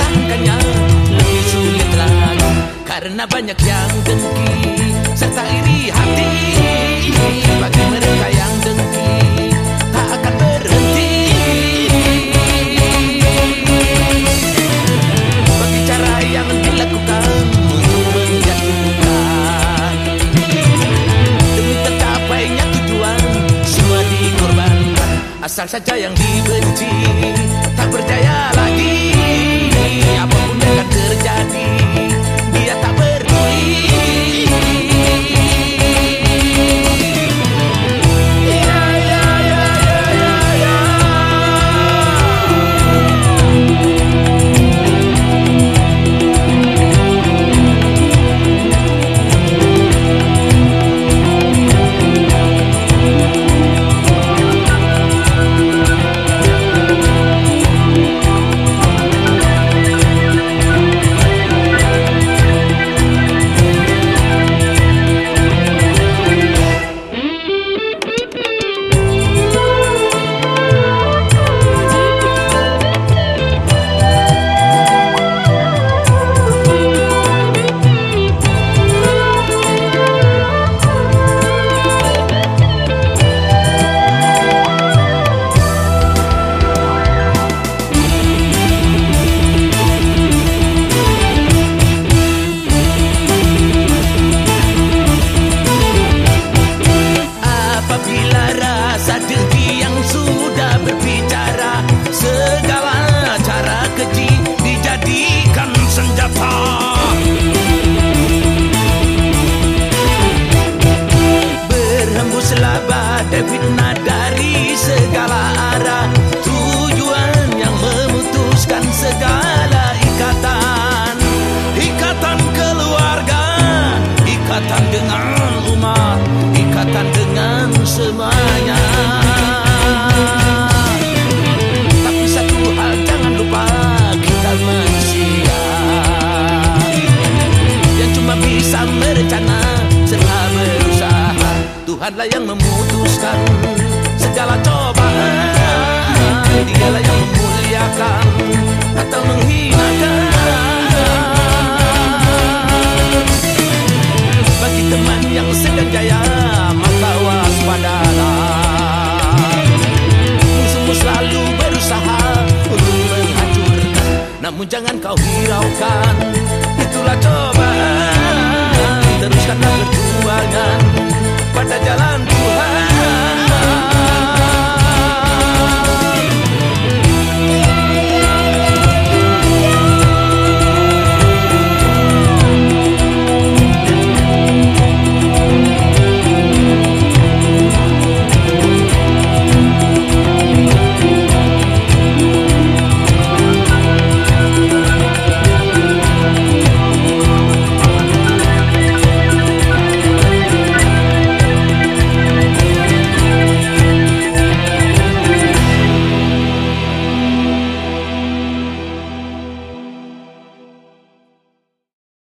Tangkanya lebih sulit lagi karena banyak yang dengki serta iri hati. Bagi mereka yang dengki tak akan berhenti. Bagi cara yang dilakukan untuk menjatuhkan. Demi tercapainya tujuan semua dikorbankan. Asal saja yang dibenci tak percaya lagi. Apa pun yang Tuhanlah yang memutuskan segala cobaan. Dialah yang memuliakan atau menghinakan. Bagi teman yang sedang jaya maka waspadalah. Musuhmu selalu berusaha untuk menghancurkan. Namun jangan kau hiraukan. Itulah cobaan. Teruskanlah perjuangan pada jalan Tuhan.